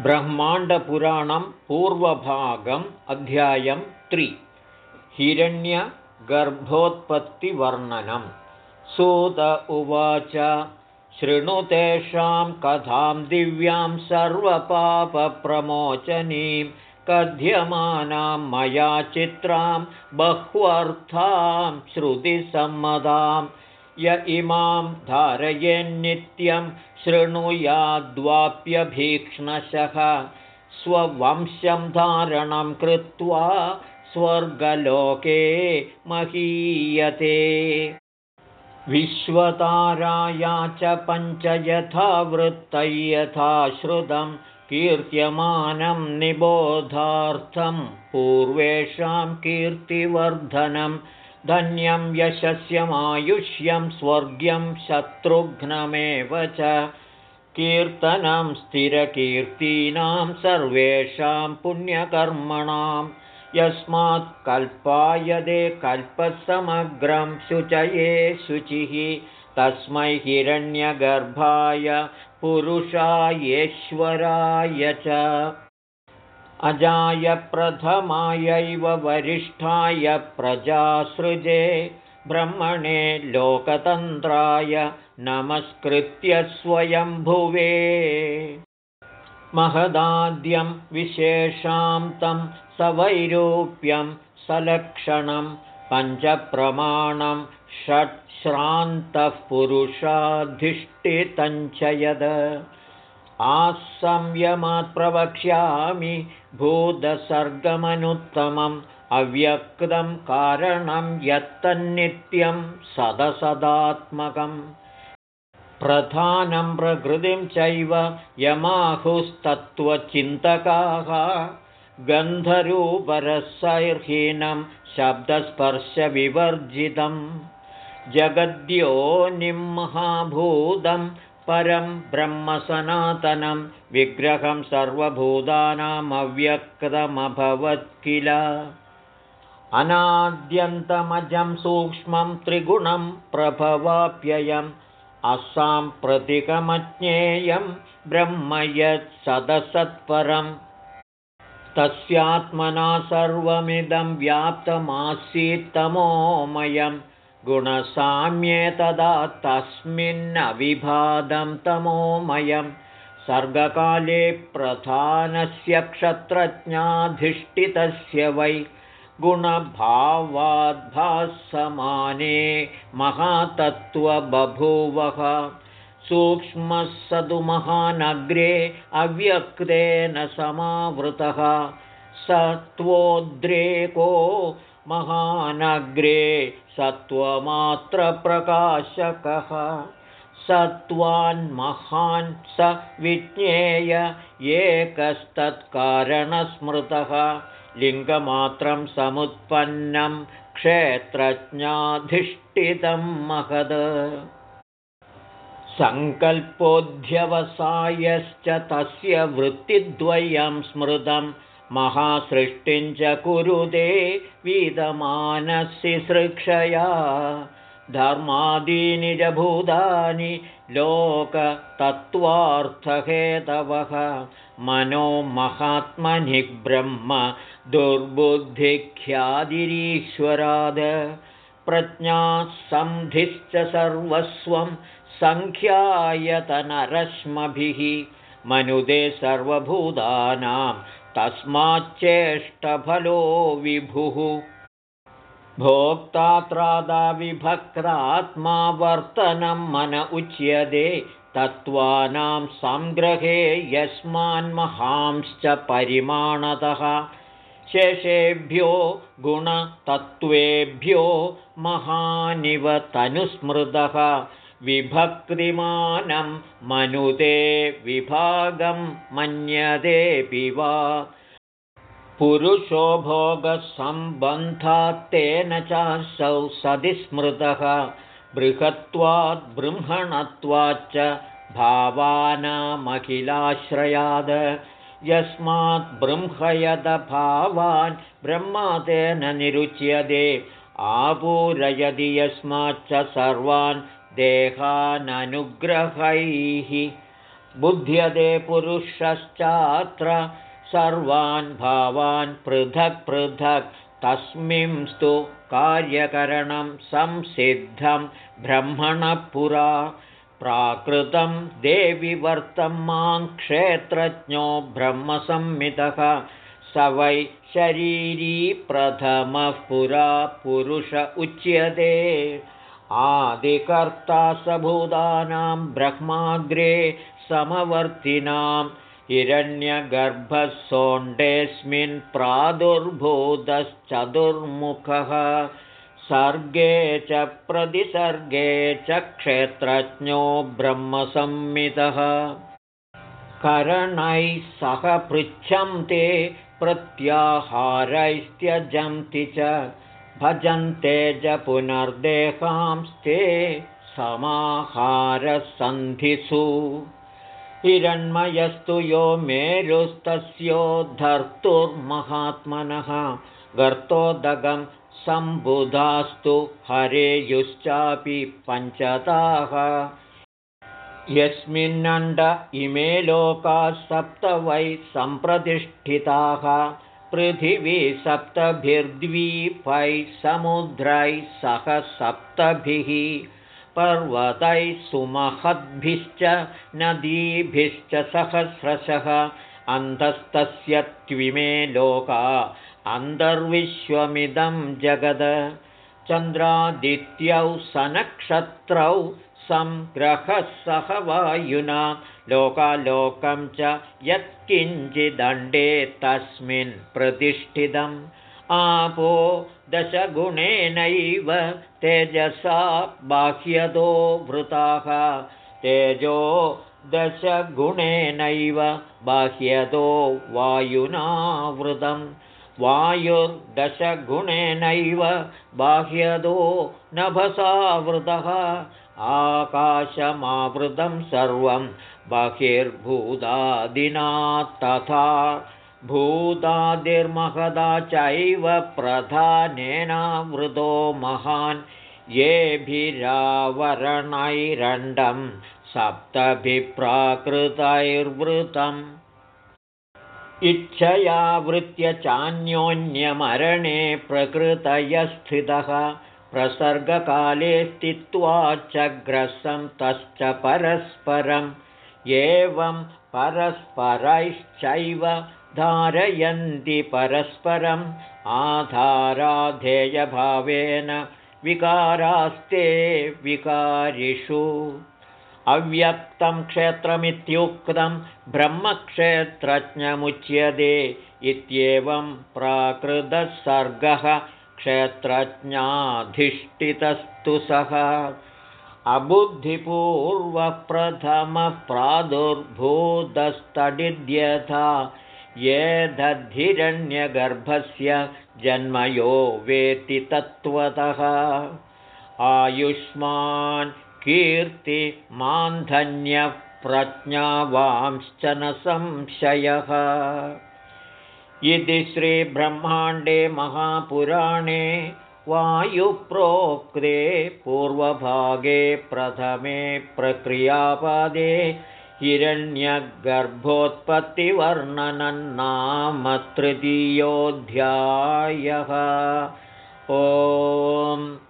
ब्रह्माण्डपुराणं पूर्वभागम् अध्यायं त्रि। हिरण्यगर्भोत्पत्तिवर्णनं। सुत उवाच शृणुतेषां कथां दिव्यां सर्वपापप्रमोचनीं कथ्यमानां मया चित्रां बह्वर्थां श्रुतिसम्मदाम् य इमां धारयेन्नित्यं शृणुयाद्वाप्यभीक्ष्णशः स्ववंशं धारणं कृत्वा स्वर्गलोके महीयते। विश्वताराया च पञ्च यथा वृत्तै यथा श्रुतं कीर्त्यमानं निबोधार्थं। पूर्वेषां कीर्तिवर्धनम् धन्यं यशस्यमायुष्यं स्वर्ग्यं शत्रुघ्नमेव च कीर्तनं स्थिरकीर्तीनां सर्वेषां पुण्यकर्मणां यस्मात् कल्पायदे कल्पसमग्रं शुचये शुचिः तस्मै हिरण्यगर्भाय पुरुषायेश्वराय च अजाय प्रथमायैव वरिष्ठाय प्रजासृजे ब्रह्मणे लोकतन्त्राय नमस्कृत्य स्वयंभुवे महदाद्यं विशेषां तं सवैरूप्यं सलक्षणं पञ्चप्रमाणं षट्श्रान्तः पुरुषाधिष्ठितञ्च यद आसंयमात् प्रवक्ष्यामि भूतसर्गमनुत्तमम् अव्यक्तं कारणं यत्तन्नित्यं सदसदात्मकम् प्रधानं प्रकृतिं चैव यमाहुस्तत्त्वचिन्तकाः गन्धरूपरसैर्हीनं शब्दस्पर्शविवर्जितं जगद्योनिं महाभूतं परं ब्रह्मसनातनं विग्रहं सर्वभूतानामव्यक्तमभवत् किल? अनाद्यन्तमजं सूक्ष्मं त्रिगुणं प्रभवाप्ययम् असाम्प्रतिकमज्ञेयं ब्रह्म यत्सदसत्परं तस्यात्मना सर्वमिदं व्याप्तमासीत्तमोमयम् गुणसाम्ये तस्मिन्नविभादं तमोमयं सर्गकाले प्रधानस्य क्षत्रज्ञाधिष्ठितस्य वै गुणभावाद्भासमाने महातत्त्वबभूवः। सूक्ष्मः स तु महानग्रे अव्यक्तेन समावृतः। सत्त्वोद्रेको महानग्रे सत्त्वमात्रप्रकाशकः। सत्त्वान्महान् स विज्ञेय एकस्तत्कारणस्मृतः। लिङ्गमात्रं समुत्पन्नं क्षेत्रज्ञाधिष्ठितं महद। सङ्कल्पोऽध्यवसायश्च तस्य वृत्तिद्वयं स्मृतम् महासृष्टिञ्च कुरुते वीदमानसि सृक्षया धर्मादीनि च भूतानि लोकतत्त्वार्थहेतवः। मनो महात्मनि ब्रह्म दुर्बुद्धिख्यादिरीश्वराद प्रज्ञासन्धिश्च सर्वस्वं सङ्ख्यायतनरश्मभिः। मनुदे सर्वभूतानां तस्माच्चेष्टफलो विभुः। भोक्तात्रादाविभक्तात्मा वर्तनं मन उच्यते तत्त्वानां सङ्ग्रहे यस्मान्महांश्च परिमाणतः। शेषेभ्यो गुणतत्त्वेभ्यो महानिव तनुस्मृतः विभक्तिमानं मनुते विभागं मन्यतेऽपि वा। पुरुषो भोगसम्बन्धात्तेन चासौ सदि स्मृतः बृहत्वात् बृंहणत्वाच्च भावानामखिलाश्रयाद। यस्मात् बृंहयदभावान् ब्रह्मातेन निरुच्यते आपूरयति यस्माच्च सर्वान् देहाननुग्रहैः। बुध्यते पुरुषश्चात्र सर्वान् भावान् पृथक् पृथक्। तस्मिंस्तु कार्यकरणं संसिद्धं ब्रह्मणः पुरा प्राकृतं देवि मां क्षेत्रज्ञो ब्रह्मसंमितः। स वै शरीरी प्रथमः पुरा। पुरुष उच्यते आदिकर्ता सभूतानां ब्रह्माग्रे समवर्तिनां हिरण्यगर्भसोण्डेऽस्मिन् प्रादुर्भूतश्चतुर्मुखः। सर्गे च प्रतिसर्गे च क्षेत्रज्ञो ब्रह्मसंमितः। करणैः सह पृच्छन्ते प्रत्याहारैस्त्यजन्ति च भजन्ते च पुनर्देहांस्ते समाहारसन्धिषु। हिरण्मयस्तु यो मेरुस्तस्योद्धर्तुर्महात्मनः गर्तोदगं सम्बुधास्तु हरेयुश्चापि पञ्चताः यस्मिन्नण्ड इमे लोकाः सप्त वै सम्प्रतिष्ठिताः पृथिवी सप्तभिर्द्वीपैः समुद्रैः सह सप्तभिः पर्वतैः सुमहद्भिश्च नदीभिश्च सहस्रशः। अन्धस्तस्य त्विमे लोका अन्तर्विश्वमिदं जगद। चन्द्रादित्यौ सनक्षत्रौ सङ्ग्रहः सह वायुना लोकालोकं च यत्किञ्चिदण्डे तस्मिन् प्रतिष्ठितम्। आपो दशगुणेनैव तेजसा बाह्यतो वृताः तेजो दशगुणेनैव बाह्यतो वायुनावृतं वायुर्दशगुणेनैव बाह्यतो नभसावृतः आकाशमावृतं सर्वं बहिर्भूतादिना तथा। भूतादिर्महदा चैव प्रधानेनावृतो महान्। येभिरावरणैरण्डं सप्तभिप्राकृतैर्वृतम् इच्छयावृत्य चान्योन्यमरणे प्रकृतयस्थितः प्रसर्गकाले स्थित्वा च ग्रसं तश्च परस्परम् एवं परस्परैश्चैव धारयन्ति परस्परम् आधाराधेयभावेन विकारास्ते विकारिषु अव्यक्तं क्षेत्रमित्युक्तं ब्रह्मक्षेत्रज्ञमुच्यते इत्येवं प्राकृतसर्गः क्षेत्रज्ञाधिष्ठितस्तु सः। अबुद्धिपूर्वप्रथमः प्रादुर्भूतस्तडिद्यथा ये दधिरण्यगर्भस्य जन्मयो वेति तत्त्वतः। आयुष्मान् कीर्तिमान्धन्यप्रज्ञावांश्च न संशयः। इति श्रीब्रह्माण्डे महापुराणे वायुप्रोक्ते पूर्वभागे प्रथमे प्रक्रियापादे हिरण्यगर्भोत्पत्तिवर्णनन्नाम तृतीयोऽध्यायः। ओम्